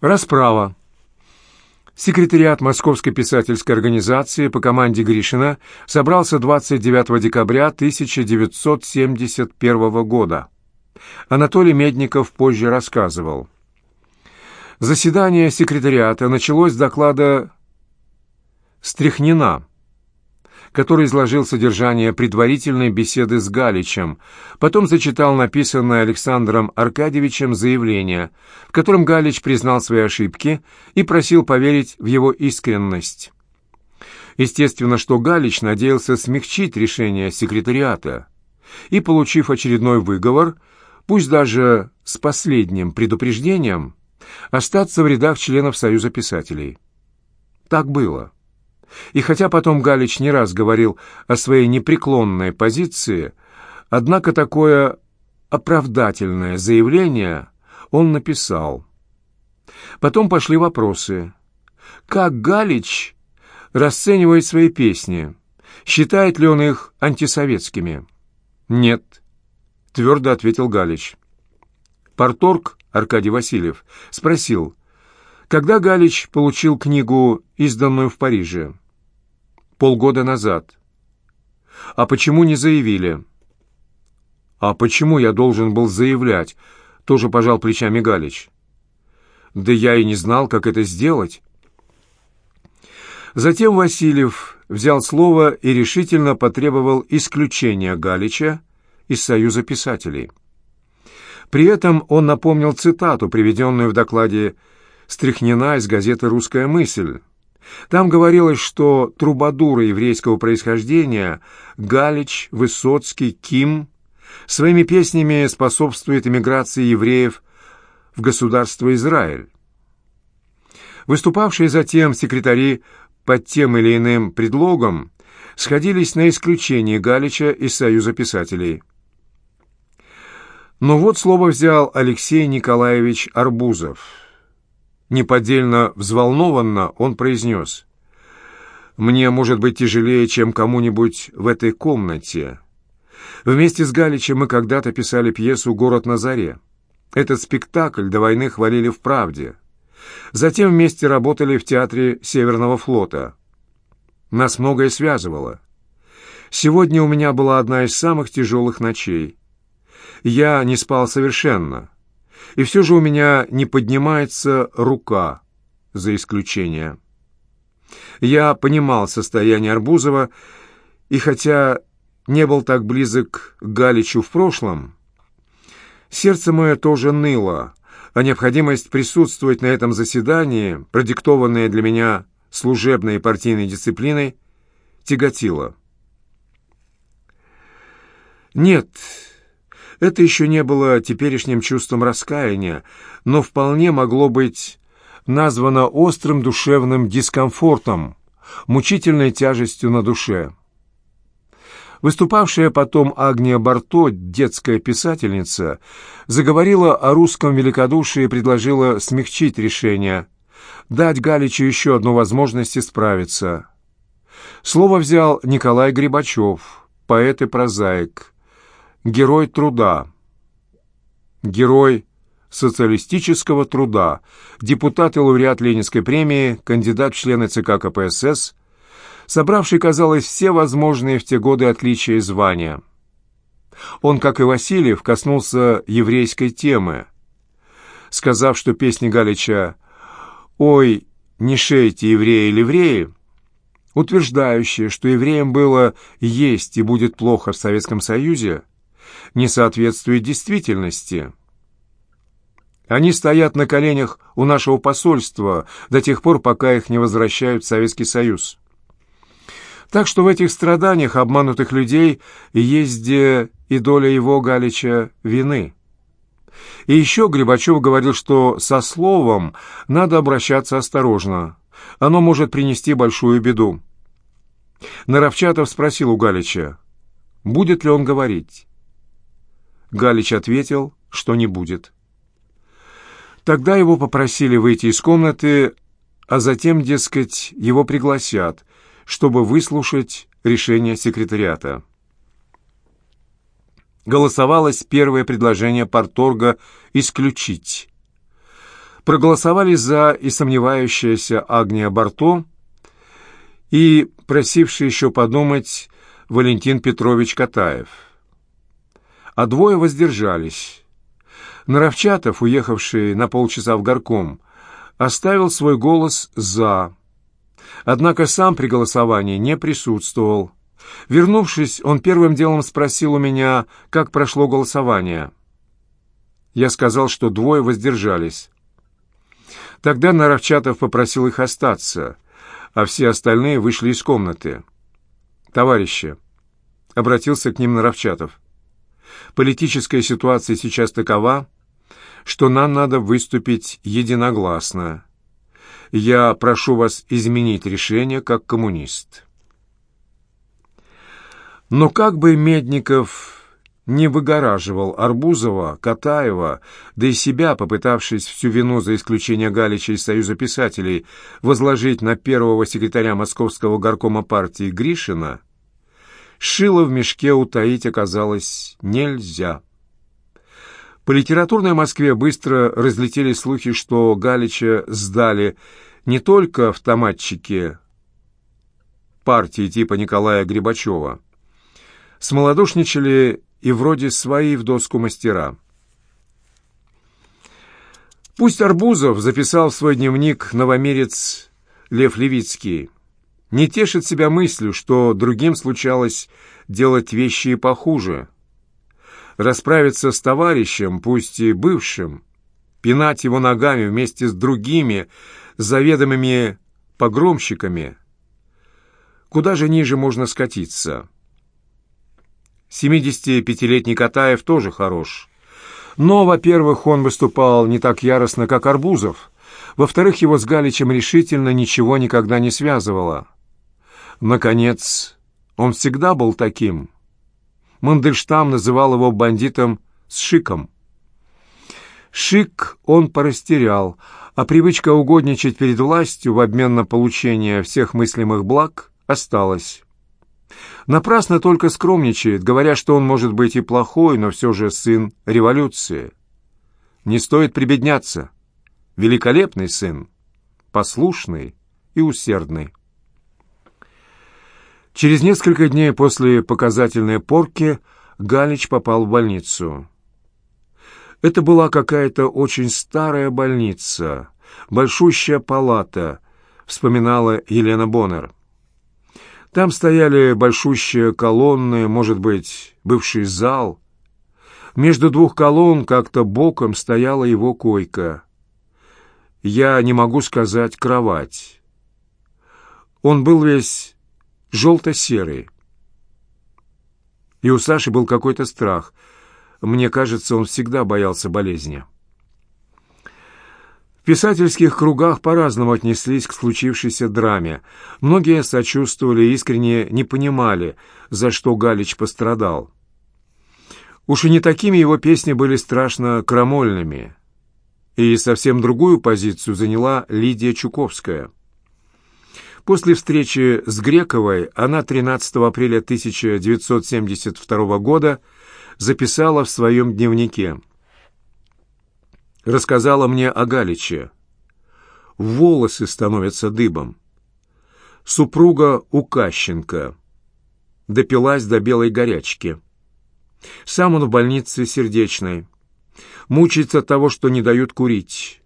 Расправа. Секретариат Московской писательской организации по команде Гришина собрался 29 декабря 1971 года. Анатолий Медников позже рассказывал. Заседание секретариата началось с доклада Стряхнина, который изложил содержание предварительной беседы с Галичем, потом зачитал написанное Александром Аркадьевичем заявление, в котором Галич признал свои ошибки и просил поверить в его искренность. Естественно, что Галич надеялся смягчить решение секретариата и, получив очередной выговор, пусть даже с последним предупреждением, остаться в рядах членов Союза писателей. Так было. И хотя потом Галич не раз говорил о своей непреклонной позиции, однако такое оправдательное заявление он написал. Потом пошли вопросы. Как Галич расценивает свои песни? Считает ли он их антисоветскими? «Нет», — твердо ответил Галич. Порторг Аркадий Васильев спросил, когда Галич получил книгу, изданную в Париже? Полгода назад. А почему не заявили? А почему я должен был заявлять? Тоже пожал плечами Галич. Да я и не знал, как это сделать. Затем Васильев взял слово и решительно потребовал исключения Галича из Союза писателей. При этом он напомнил цитату, приведенную в докладе стряхнена из газеты «Русская мысль». Там говорилось, что трубадуры еврейского происхождения Галич, Высоцкий, Ким своими песнями способствуют эмиграции евреев в государство Израиль. Выступавшие затем секретари под тем или иным предлогом сходились на исключение Галича из Союза писателей. Но вот слово взял Алексей Николаевич Арбузов – Неподдельно взволнованно он произнес. «Мне может быть тяжелее, чем кому-нибудь в этой комнате. Вместе с Галичем мы когда-то писали пьесу «Город на заре». Этот спектакль до войны хвалили в «Правде». Затем вместе работали в Театре Северного флота. Нас многое связывало. Сегодня у меня была одна из самых тяжелых ночей. Я не спал совершенно и все же у меня не поднимается рука, за исключение. Я понимал состояние Арбузова, и хотя не был так близок к Галичу в прошлом, сердце мое тоже ныло, а необходимость присутствовать на этом заседании, продиктованная для меня служебной и партийной дисциплиной, тяготила. Нет, это еще не было теперешним чувством раскаяния, но вполне могло быть названо острым душевным дискомфортом, мучительной тяжестью на душе. Выступавшая потом Агния Барто, детская писательница, заговорила о русском великодушии и предложила смягчить решение, дать Галичу еще одну возможность исправиться. Слово взял Николай Грибачев, поэт и прозаик, герой труда, герой социалистического труда, депутат и лауреат Ленинской премии, кандидат в члены ЦК КПСС, собравший, казалось, все возможные в те годы отличия и звания. Он, как и Васильев, коснулся еврейской темы, сказав, что песни Галича «Ой, не шейте, евреи, ливреи», утверждающие, что евреям было есть и будет плохо в Советском Союзе, не соответствует действительности. Они стоят на коленях у нашего посольства до тех пор, пока их не возвращают в Советский Союз. Так что в этих страданиях обманутых людей есть и доля его, Галича, вины. И еще Грибачев говорил, что со словом надо обращаться осторожно. Оно может принести большую беду. Наровчатов спросил у Галича, будет ли он говорить. Галич ответил, что не будет. Тогда его попросили выйти из комнаты, а затем, дескать, его пригласят, чтобы выслушать решение секретариата. Голосовалось первое предложение Порторга «исключить». проголосовали за и сомневающаяся Агния Барто, и просивший еще подумать Валентин Петрович Катаев. А двое воздержались. Наровчатов, уехавший на полчаса в горком, оставил свой голос «за». Однако сам при голосовании не присутствовал. Вернувшись, он первым делом спросил у меня, как прошло голосование. Я сказал, что двое воздержались. Тогда Наровчатов попросил их остаться, а все остальные вышли из комнаты. «Товарищи», — обратился к ним Наровчатов, — «политическая ситуация сейчас такова, что нам надо выступить единогласно. Я прошу вас изменить решение как коммунист». Но как бы Медников не выгораживал Арбузова, Катаева, да и себя, попытавшись всю вину за исключение Галича из Союза писателей возложить на первого секретаря Московского горкома партии Гришина, шило в мешке утаить оказалось нельзя. По литературной Москве быстро разлетелись слухи, что Галича сдали не только автоматчики партии типа Николая Грибачева, смолодушничали и вроде свои в доску мастера. Пусть Арбузов записал в свой дневник новомерец Лев Левицкий, не тешит себя мыслью, что другим случалось делать вещи и похуже. Расправиться с товарищем, пусть и бывшим, пинать его ногами вместе с другими заведомыми погромщиками. Куда же ниже можно скатиться?» 75-летний Катаев тоже хорош. Но, во-первых, он выступал не так яростно, как Арбузов. Во-вторых, его с Галичем решительно ничего никогда не связывало. Наконец, он всегда был таким. Мандельштам называл его бандитом с шиком. Шик он порастерял, а привычка угодничать перед властью в обмен на получение всех мыслимых благ осталась. Напрасно только скромничает, говоря, что он может быть и плохой, но все же сын революции. Не стоит прибедняться. Великолепный сын, послушный и усердный. Через несколько дней после показательной порки Галич попал в больницу. Это была какая-то очень старая больница, большущая палата, вспоминала Елена Боннер. Там стояли большущие колонны, может быть, бывший зал. Между двух колонн как-то боком стояла его койка. Я не могу сказать кровать. Он был весь желто-серый. И у Саши был какой-то страх. Мне кажется, он всегда боялся болезни писательских кругах по-разному отнеслись к случившейся драме. Многие сочувствовали и искренне не понимали, за что Галич пострадал. Уж и не такими его песни были страшно крамольными. И совсем другую позицию заняла Лидия Чуковская. После встречи с Грековой она 13 апреля 1972 года записала в своем дневнике рассказала мне о Галиче. Волосы становятся дыбом. Супруга Укащенко. Допилась до белой горячки. Сам он в больнице сердечной. Мучается от того, что не дают курить.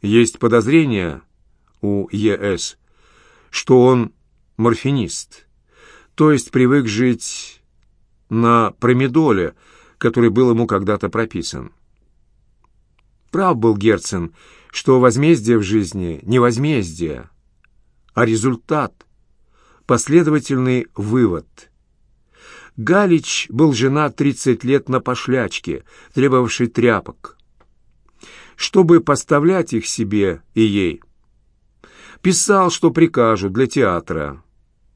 Есть подозрение у ЕС, что он морфинист, то есть привык жить на промедоле, который был ему когда-то прописан. Прав был Герцен, что возмездие в жизни не возмездие, а результат, последовательный вывод. Галич был женат 30 лет на пошлячке, требовавшей тряпок. Чтобы поставлять их себе и ей. Писал, что прикажут для театра.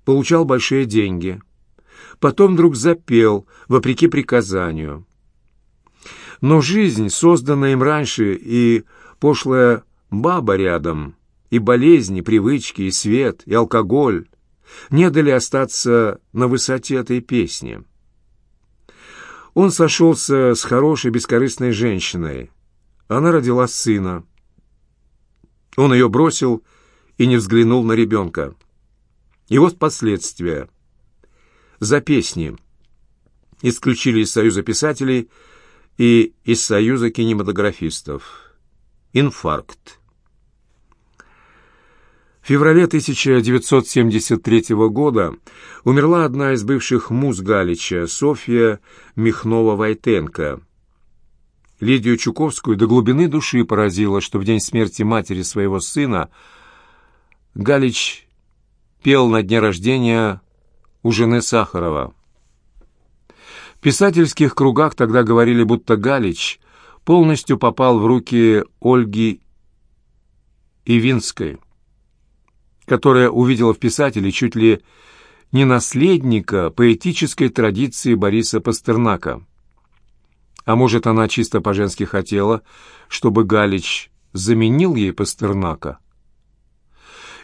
Получал большие деньги. Потом вдруг запел, вопреки приказанию. Но жизнь, созданная им раньше, и пошлая баба рядом, и болезни, привычки, и свет, и алкоголь не дали остаться на высоте этой песни. Он сошелся с хорошей бескорыстной женщиной. Она родила сына. Он ее бросил и не взглянул на ребенка. И вот последствия. За песни исключили из Союза писателей и из Союза кинематографистов. Инфаркт. В феврале 1973 года умерла одна из бывших муз Галича, Софья Михнова-Войтенко. Лидию Чуковскую до глубины души поразило, что в день смерти матери своего сына Галич пел на дне рождения у жены Сахарова. В писательских кругах тогда говорили, будто Галич полностью попал в руки Ольги Ивинской которая увидела в писателе чуть ли не наследника поэтической традиции Бориса Пастернака. А может, она чисто по-женски хотела, чтобы Галич заменил ей Пастернака?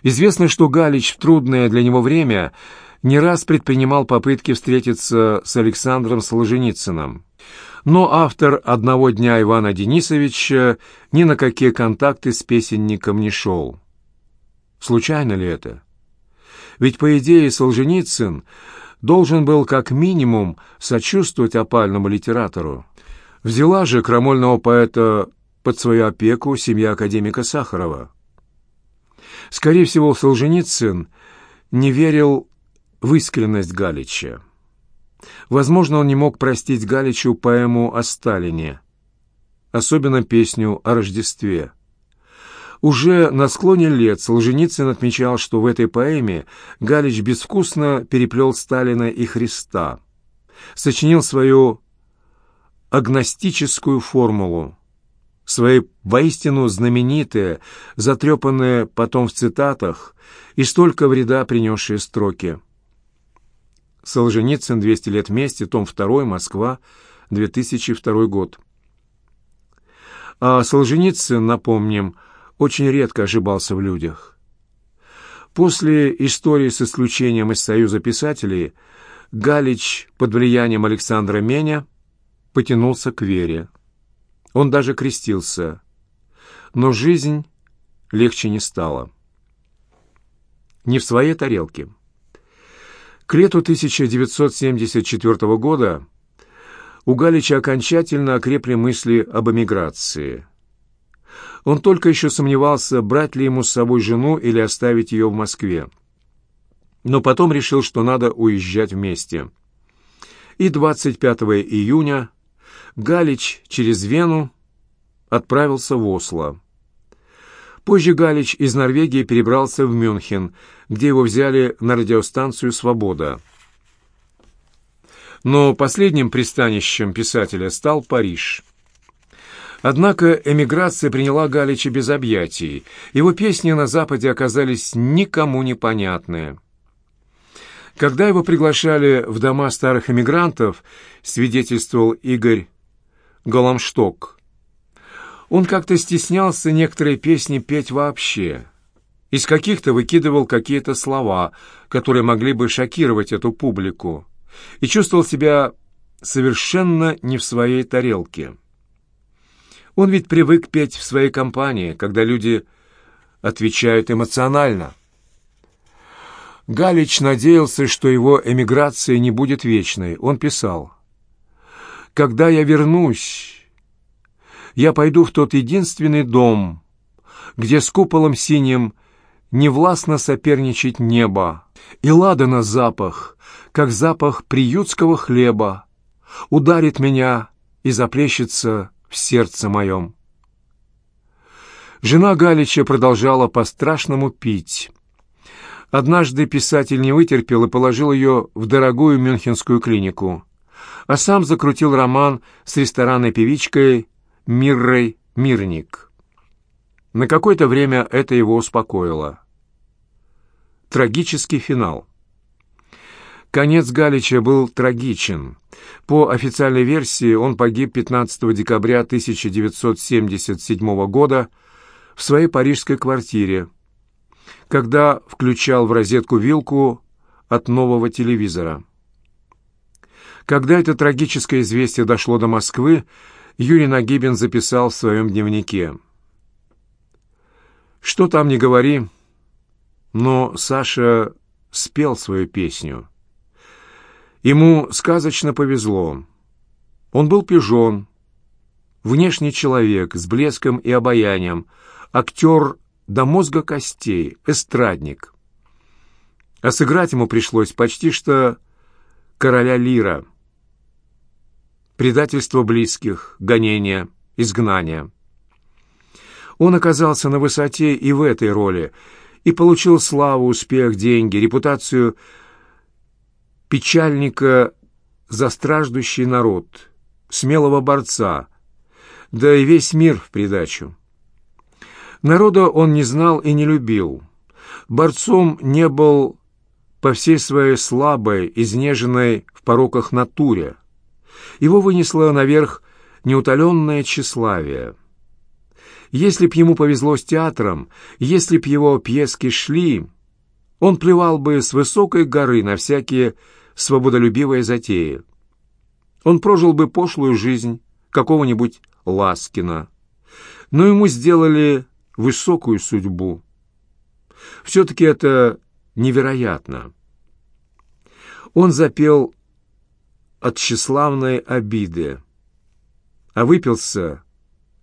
Известно, что Галич в трудное для него время не раз предпринимал попытки встретиться с Александром Солженицыным. Но автор «Одного дня» Ивана Денисовича ни на какие контакты с песенником не шел. Случайно ли это? Ведь, по идее, Солженицын должен был как минимум сочувствовать опальному литератору. Взяла же крамольного поэта под свою опеку семья академика Сахарова. Скорее всего, Солженицын не верил в искренность Галича. Возможно, он не мог простить Галичу поэму о Сталине, особенно песню о Рождестве. Уже на склоне лет Солженицын отмечал, что в этой поэме Галич безвкусно переплел Сталина и Христа, сочинил свою агностическую формулу, свои воистину знаменитые, затрепанные потом в цитатах и столько вреда принесшие строки. Солженицын «200 лет вместе», том 2, Москва, 2002 год. А Солженицын, напомним, очень редко ошибался в людях. После истории с исключением из Союза писателей Галич под влиянием Александра Меня потянулся к вере. Он даже крестился. Но жизнь легче не стала. Не в своей тарелке. К лету 1974 года у Галича окончательно окрепли мысли об эмиграции – он только еще сомневался, брать ли ему с собой жену или оставить ее в Москве. Но потом решил, что надо уезжать вместе. И 25 июня Галич через Вену отправился в Осло. Позже Галич из Норвегии перебрался в Мюнхен, где его взяли на радиостанцию «Свобода». Но последним пристанищем писателя стал Париж – Однако эмиграция приняла Галича без объятий. Его песни на Западе оказались никому непонятные. Когда его приглашали в дома старых эмигрантов, свидетельствовал Игорь Голомшток, он как-то стеснялся некоторые песни петь вообще. Из каких-то выкидывал какие-то слова, которые могли бы шокировать эту публику, и чувствовал себя совершенно не в своей тарелке. Он ведь привык петь в своей компании, когда люди отвечают эмоционально. Галич надеялся, что его эмиграция не будет вечной. Он писал, «Когда я вернусь, я пойду в тот единственный дом, где с куполом синим невластно соперничать небо, и ладана запах, как запах приютского хлеба, ударит меня и заплещется в сердце моем. Жена Галича продолжала по-страшному пить. Однажды писатель не вытерпел и положил ее в дорогую мюнхенскую клинику, а сам закрутил роман с ресторанной певичкой Миррой Мирник. На какое-то время это его успокоило. Трагический финал. Конец Галича был трагичен. По официальной версии он погиб 15 декабря 1977 года в своей парижской квартире, когда включал в розетку вилку от нового телевизора. Когда это трагическое известие дошло до Москвы, Юрий Нагибин записал в своем дневнике. Что там не говори, но Саша спел свою песню. Ему сказочно повезло. Он был пижон, внешний человек с блеском и обаянием, актер до мозга костей, эстрадник. А сыграть ему пришлось почти что короля Лира. Предательство близких, гонения, изгнание. Он оказался на высоте и в этой роли, и получил славу, успех, деньги, репутацию печальника за страждущий народ, смелого борца, да и весь мир в придачу. Народа он не знал и не любил. Борцом не был по всей своей слабой, изнеженной в пороках натуре. Его вынесло наверх неутоленное тщеславие. Если б ему повезло с театром, если б его пьески шли, он плевал бы с высокой горы на всякие свободолюбивые затеи. Он прожил бы пошлую жизнь какого-нибудь Ласкина. Но ему сделали высокую судьбу. Все-таки это невероятно. Он запел от тщеславной обиды, а выпился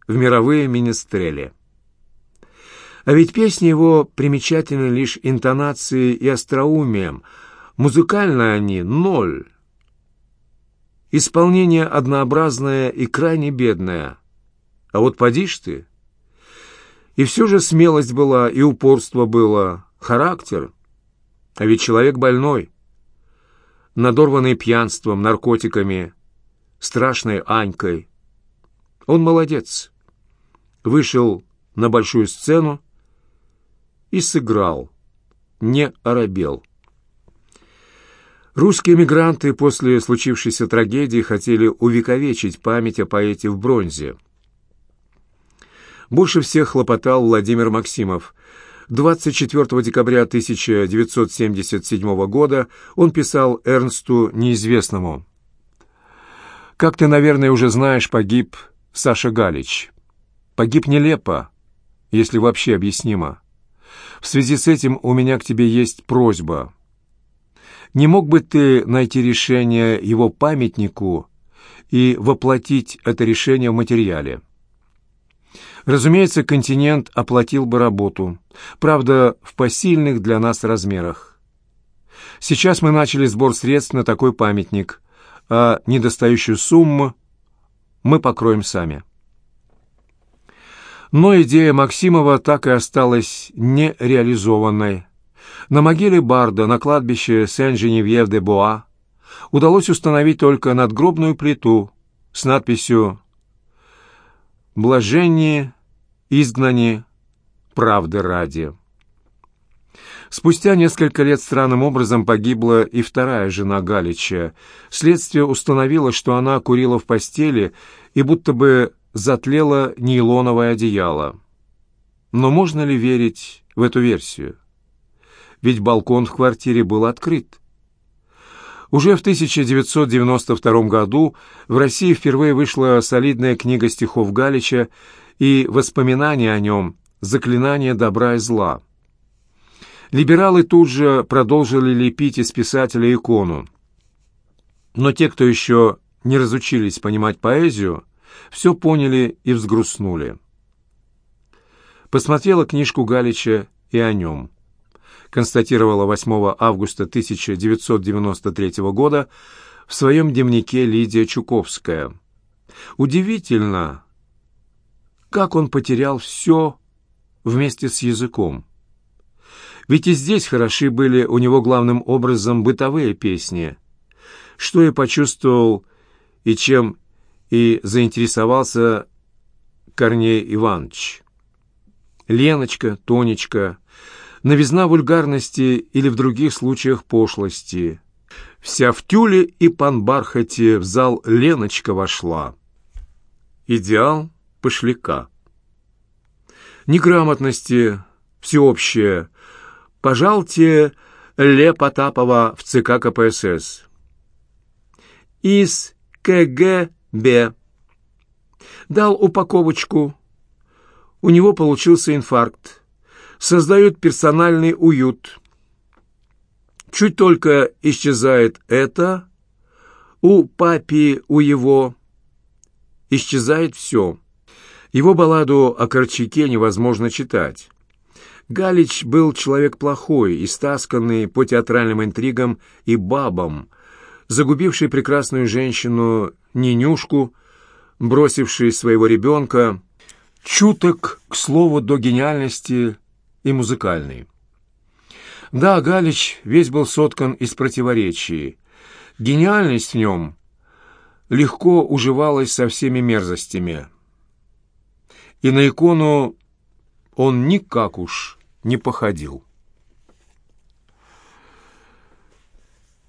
в мировые министрели. А ведь песни его примечательны лишь интонацией и остроумием, музыкально они — ноль. Исполнение однообразное и крайне бедное. А вот поди ж ты. И все же смелость была, и упорство было, характер. А ведь человек больной, надорванный пьянством, наркотиками, страшной Анькой. Он молодец. Вышел на большую сцену и сыграл, не оробел. Русские эмигранты после случившейся трагедии хотели увековечить память о поэте в бронзе. Больше всех хлопотал Владимир Максимов. 24 декабря 1977 года он писал Эрнсту Неизвестному. «Как ты, наверное, уже знаешь, погиб Саша Галич. Погиб нелепо, если вообще объяснимо. В связи с этим у меня к тебе есть просьба». Не мог бы ты найти решение его памятнику и воплотить это решение в материале? Разумеется, континент оплатил бы работу, правда, в посильных для нас размерах. Сейчас мы начали сбор средств на такой памятник, а недостающую сумму мы покроем сами. Но идея Максимова так и осталась нереализованной. На могиле Барда на кладбище Сен-Женевьев-де-Боа удалось установить только надгробную плиту с надписью «Блажение, изгнани, правды ради». Спустя несколько лет странным образом погибла и вторая жена Галича. Следствие установило, что она курила в постели и будто бы затлело нейлоновое одеяло. Но можно ли верить в эту версию? ведь балкон в квартире был открыт. Уже в 1992 году в России впервые вышла солидная книга стихов Галича и воспоминания о нем «Заклинание добра и зла». Либералы тут же продолжили лепить из писателя икону. Но те, кто еще не разучились понимать поэзию, все поняли и взгрустнули. Посмотрела книжку Галича и о нем констатировала 8 августа 1993 года в своем дневнике Лидия Чуковская. Удивительно, как он потерял все вместе с языком. Ведь и здесь хороши были у него главным образом бытовые песни, что и почувствовал и чем и заинтересовался Корней Иванович. Леночка, Тонечка, новизна вульгарности или в других случаях пошлости. Вся в тюле и панбархате в зал Леночка вошла. Идеал пошляка. Неграмотности всеобщее. Пожалте Ле Потапова в ЦК КПСС. Из КГБ. Дал упаковочку. У него получился инфаркт создают персональный уют. Чуть только исчезает это, у папи, у его, исчезает все. Его балладу о Корчаке невозможно читать. Галич был человек плохой, истасканный по театральным интригам и бабам, загубивший прекрасную женщину Нинюшку, бросивший своего ребенка, чуток, к слову, до гениальности и музыкальный. Да, Галич весь был соткан из противоречий. Гениальность в нем легко уживалась со всеми мерзостями. И на икону он никак уж не походил.